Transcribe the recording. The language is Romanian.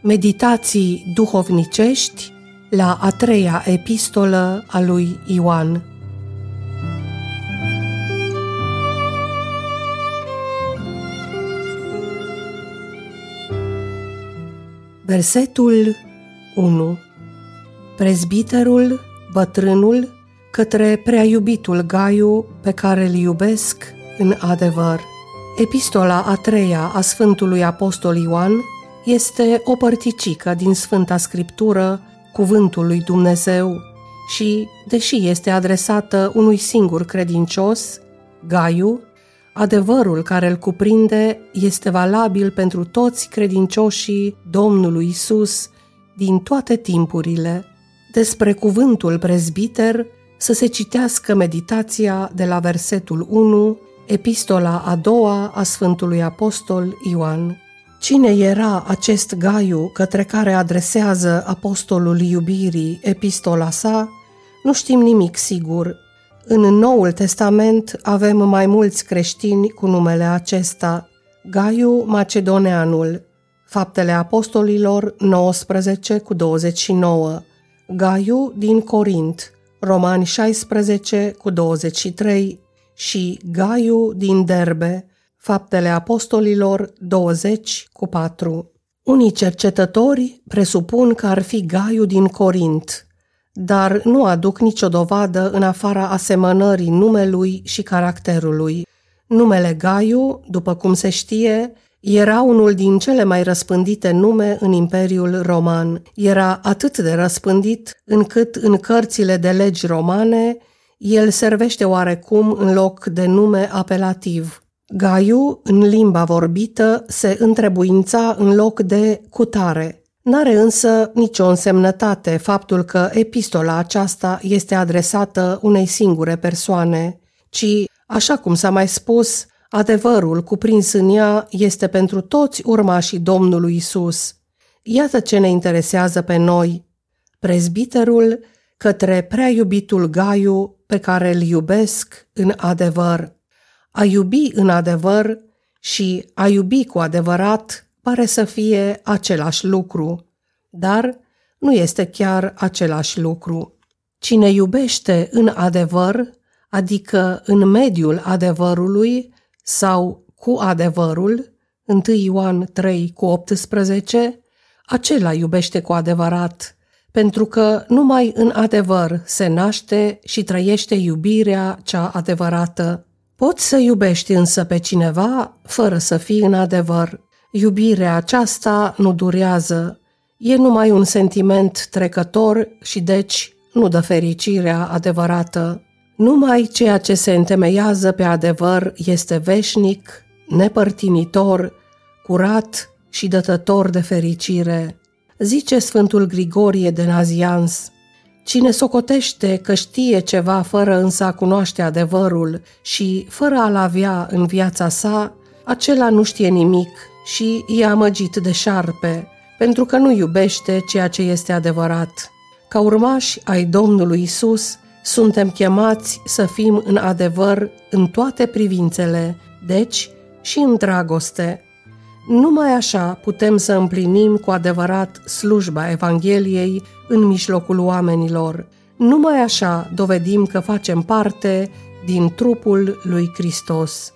Meditații duhovnicești la a treia epistolă a lui Ioan. Versetul 1 Prezbiterul, bătrânul, către prea iubitul Gaiu pe care îl iubesc în adevăr. Epistola a treia a Sfântului Apostol Ioan este o părticică din Sfânta Scriptură, Cuvântul lui Dumnezeu, și, deși este adresată unui singur credincios, Gaiu, adevărul care îl cuprinde este valabil pentru toți credincioșii Domnului Isus din toate timpurile. Despre cuvântul prezbiter să se citească meditația de la versetul 1, epistola a doua a Sfântului Apostol Ioan. Cine era acest Gaiu către care adresează apostolul iubirii epistola sa, nu știm nimic sigur. În Noul Testament avem mai mulți creștini cu numele acesta, Gaiu Macedoneanul, Faptele Apostolilor 19 cu 29, Gaiu din Corint, Romani 16 cu 23 și Gaiu din Derbe, Faptele Apostolilor 20 cu 4. Unii cercetători presupun că ar fi Gaiu din Corint, dar nu aduc nicio dovadă în afara asemănării numelui și caracterului. Numele Gaiu, după cum se știe, era unul din cele mai răspândite nume în Imperiul Roman. Era atât de răspândit încât în cărțile de legi romane el servește oarecum în loc de nume apelativ. Gaiu, în limba vorbită, se întrebuința în loc de cutare. N-are însă nicio însemnătate faptul că epistola aceasta este adresată unei singure persoane, ci, așa cum s-a mai spus, adevărul cuprins în ea este pentru toți urmașii Domnului Isus. Iată ce ne interesează pe noi. Prezbiterul către prea iubitul Gaiu pe care îl iubesc în adevăr. A iubi în adevăr și a iubi cu adevărat pare să fie același lucru, dar nu este chiar același lucru. Cine iubește în adevăr, adică în mediul adevărului sau cu adevărul, 1 Ioan 3 cu 18, acela iubește cu adevărat, pentru că numai în adevăr se naște și trăiește iubirea cea adevărată. Poți să iubești însă pe cineva fără să fii în adevăr. Iubirea aceasta nu durează, e numai un sentiment trecător și deci nu dă fericirea adevărată. Numai ceea ce se întemeiază pe adevăr este veșnic, nepărtinitor, curat și dătător de fericire. Zice Sfântul Grigorie de Nazians, Cine socotește că știe ceva fără însă a cunoaște adevărul și fără a-l avea în viața sa, acela nu știe nimic și e amăgit de șarpe, pentru că nu iubește ceea ce este adevărat. Ca urmași ai Domnului Isus, suntem chemați să fim în adevăr în toate privințele, deci și în dragoste. Numai așa putem să împlinim cu adevărat slujba Evangheliei în mijlocul oamenilor. Numai așa dovedim că facem parte din trupul lui Hristos.